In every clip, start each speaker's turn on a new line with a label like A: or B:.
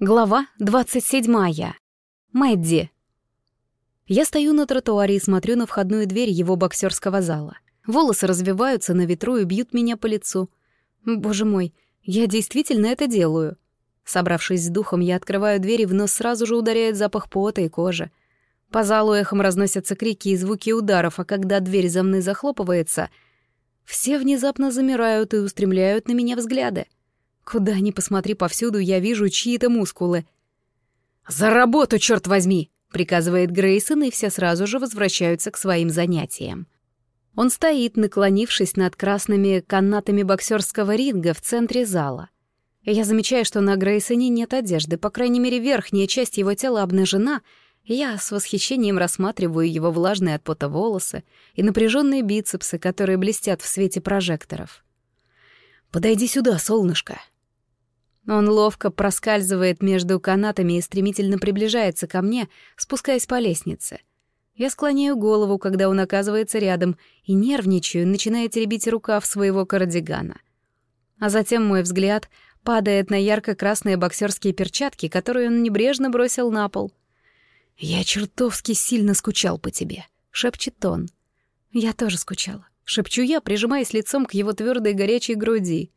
A: Глава 27. Мэдди. Я стою на тротуаре и смотрю на входную дверь его боксерского зала. Волосы развиваются на ветру и бьют меня по лицу. Боже мой, я действительно это делаю. Собравшись с духом, я открываю дверь, и в нос сразу же ударяет запах пота и кожи. По залу эхом разносятся крики и звуки ударов, а когда дверь за мной захлопывается, все внезапно замирают и устремляют на меня взгляды. Куда ни посмотри, повсюду я вижу чьи-то мускулы. «За работу, черт возьми!» — приказывает Грейсон, и все сразу же возвращаются к своим занятиям. Он стоит, наклонившись над красными канатами боксерского ринга в центре зала. Я замечаю, что на Грейсоне нет одежды, по крайней мере, верхняя часть его тела обнажена. Я с восхищением рассматриваю его влажные от пота волосы и напряженные бицепсы, которые блестят в свете прожекторов. «Подойди сюда, солнышко», он ловко проскальзывает между канатами и стремительно приближается ко мне, спускаясь по лестнице. Я склоняю голову, когда он оказывается рядом, и нервничаю, начиная теребить рукав своего кардигана. А затем мой взгляд падает на ярко-красные боксерские перчатки, которые он небрежно бросил на пол. «Я чертовски сильно скучал по тебе», — шепчет он. «Я тоже скучала», — шепчу я, прижимаясь лицом к его твердой горячей груди.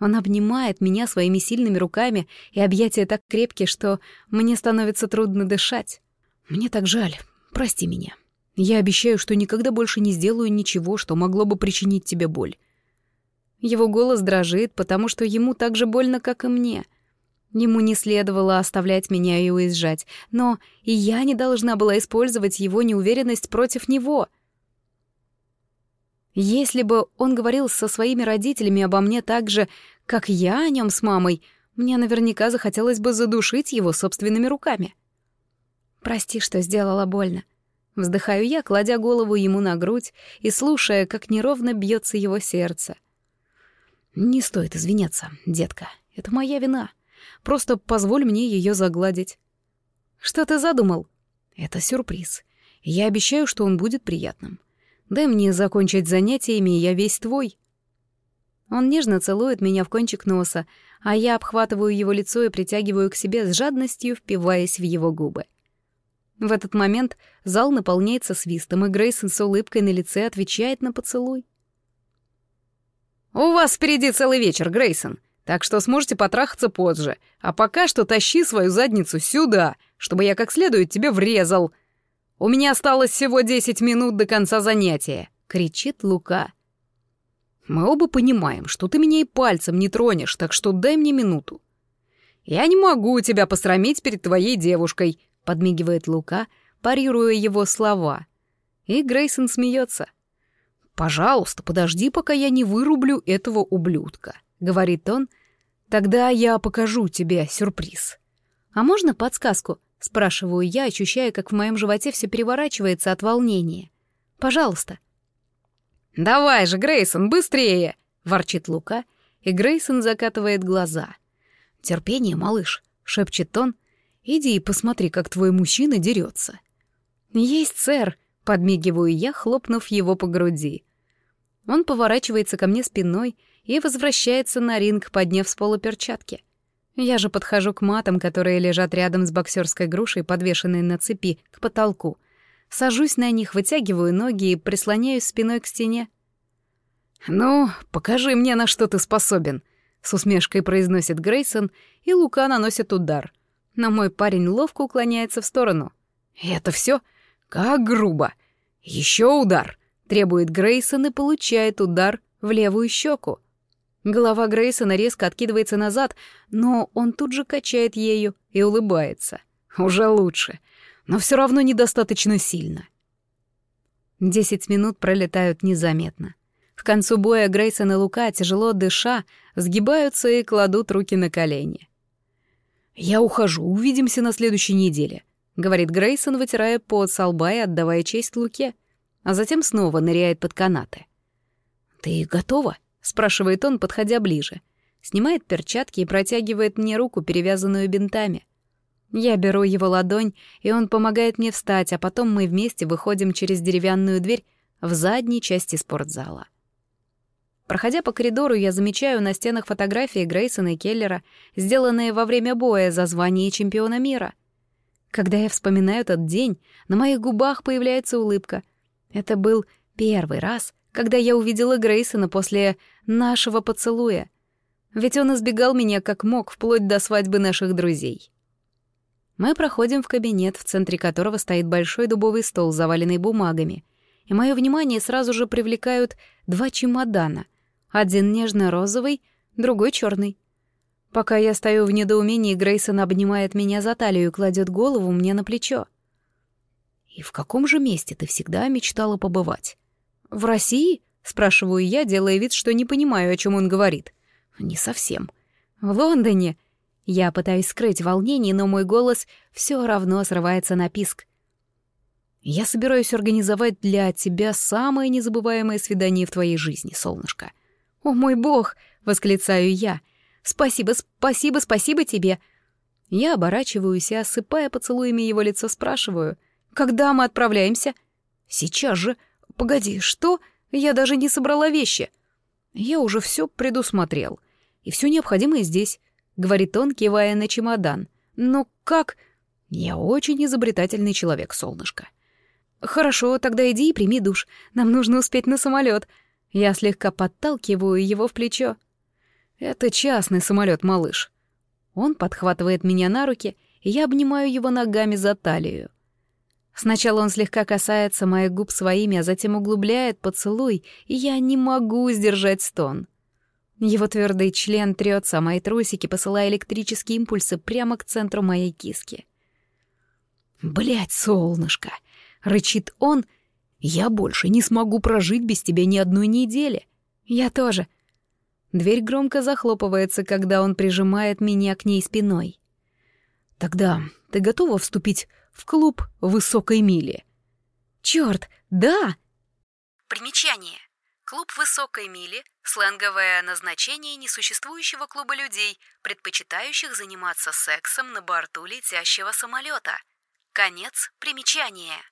A: Он обнимает меня своими сильными руками, и объятия так крепкие, что мне становится трудно дышать. Мне так жаль. Прости меня. Я обещаю, что никогда больше не сделаю ничего, что могло бы причинить тебе боль. Его голос дрожит, потому что ему так же больно, как и мне. Ему не следовало оставлять меня и уезжать, но и я не должна была использовать его неуверенность против него — если бы он говорил со своими родителями обо мне так же, как я о нем с мамой, мне наверняка захотелось бы задушить его собственными руками. «Прости, что сделала больно». Вздыхаю я, кладя голову ему на грудь и слушая, как неровно бьется его сердце. «Не стоит извиняться, детка. Это моя вина. Просто позволь мне ее загладить». «Что ты задумал?» «Это сюрприз. Я обещаю, что он будет приятным. Дай мне закончить занятиями, я весь твой». Он нежно целует меня в кончик носа, а я обхватываю его лицо и притягиваю к себе с жадностью, впиваясь в его губы. В этот момент зал наполняется свистом, и Грейсон с улыбкой на лице отвечает на поцелуй. «У вас впереди целый вечер, Грейсон, так что сможете потрахаться позже, а пока что тащи свою задницу сюда, чтобы я как следует тебе врезал», «У меня осталось всего десять минут до конца занятия!» — кричит Лука. «Мы оба понимаем, что ты меня и пальцем не тронешь, так что дай мне минуту». «Я не могу тебя посрамить перед твоей девушкой», — подмигивает Лука, парируя его слова. И Грейсон смеется. «Пожалуйста, подожди, пока я не вырублю этого ублюдка», — говорит он. «Тогда я покажу тебе сюрприз». «А можно подсказку?» — спрашиваю я, ощущая, как в моем животе все переворачивается от волнения. «Пожалуйста». «Давай же, Грейсон, быстрее!» — ворчит Лука, и Грейсон закатывает глаза. «Терпение, малыш», — шепчет он. «Иди и посмотри, как твой мужчина дерется». «Есть, сэр», — подмигиваю я, хлопнув его по груди. Он поворачивается ко мне спиной и возвращается на ринг, подняв с пола перчатки — я же подхожу к матам, которые лежат рядом с боксерской грушей, подвешенной на цепи, к потолку. Сажусь на них, вытягиваю ноги и прислоняюсь спиной к стене. «Ну, покажи мне, на что ты способен», — с усмешкой произносит Грейсон, и Лука наносит удар. Но мой парень ловко уклоняется в сторону. «Это все? Как грубо! Еще удар!» — требует Грейсон и получает удар в левую щеку. Голова Грейсона резко откидывается назад, но он тут же качает ею и улыбается. Уже лучше, но все равно недостаточно сильно. Десять минут пролетают незаметно. К концу боя Грейсон и Лука, тяжело дыша, сгибаются и кладут руки на колени. «Я ухожу, увидимся на следующей неделе», — говорит Грейсон, вытирая пот со лба и отдавая честь Луке, а затем снова ныряет под канаты. «Ты готова?» — спрашивает он, подходя ближе. Снимает перчатки и протягивает мне руку, перевязанную бинтами. Я беру его ладонь, и он помогает мне встать, а потом мы вместе выходим через деревянную дверь в задней части спортзала. Проходя по коридору, я замечаю на стенах фотографии Грейсона и Келлера, сделанные во время боя за звание чемпиона мира. Когда я вспоминаю этот день, на моих губах появляется улыбка. Это был первый раз, когда я увидела Грейсона после нашего поцелуя. Ведь он избегал меня как мог, вплоть до свадьбы наших друзей. Мы проходим в кабинет, в центре которого стоит большой дубовый стол, заваленный бумагами. И мое внимание сразу же привлекают два чемодана. Один нежно-розовый, другой черный. Пока я стою в недоумении, Грейсон обнимает меня за талию и кладет голову мне на плечо. «И в каком же месте ты всегда мечтала побывать?» «В России?» — спрашиваю я, делая вид, что не понимаю, о чем он говорит. «Не совсем. В Лондоне». Я пытаюсь скрыть волнение, но мой голос все равно срывается на писк. «Я собираюсь организовать для тебя самое незабываемое свидание в твоей жизни, солнышко». «О мой бог!» — восклицаю я. «Спасибо, спасибо, спасибо тебе!» Я оборачиваюсь и, осыпая поцелуями его лицо, спрашиваю. «Когда мы отправляемся?» «Сейчас же!» «Погоди, что? Я даже не собрала вещи». «Я уже все предусмотрел. И все необходимое здесь», — говорит он, кивая на чемодан. «Но как?» «Я очень изобретательный человек, солнышко». «Хорошо, тогда иди и прими душ. Нам нужно успеть на самолет. Я слегка подталкиваю его в плечо. «Это частный самолет, малыш». Он подхватывает меня на руки, и я обнимаю его ногами за талию. Сначала он слегка касается моих губ своими, а затем углубляет поцелуй, и я не могу сдержать стон. Его твердый член трется о мои трусики, посылая электрические импульсы прямо к центру моей киски. Блять, солнышко!» — рычит он. «Я больше не смогу прожить без тебя ни одной недели». «Я тоже». Дверь громко захлопывается, когда он прижимает меня к ней спиной. «Тогда ты готова вступить в клуб высокой мили. Черт, да!
B: Примечание. Клуб высокой мили – сленговое назначение несуществующего клуба людей, предпочитающих заниматься сексом на борту летящего самолета. Конец примечания.